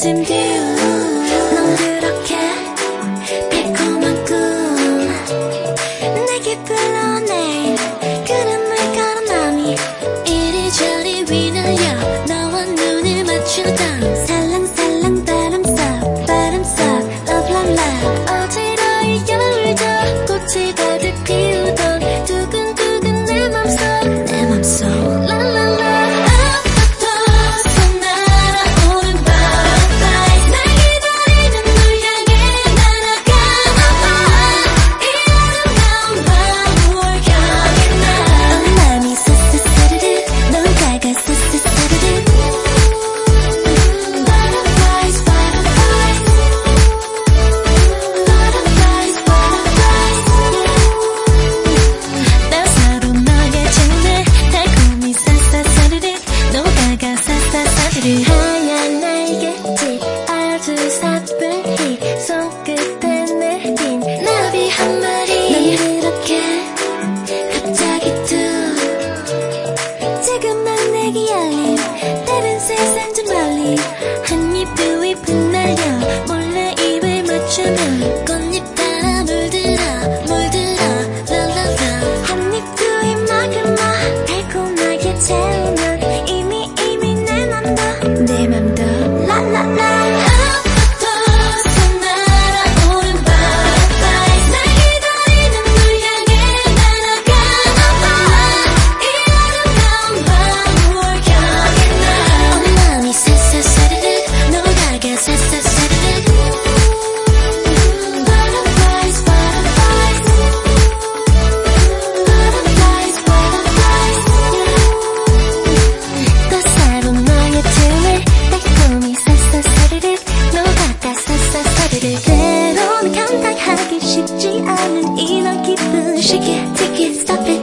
낮은 뷰 These have been. shake it, take it, stop it.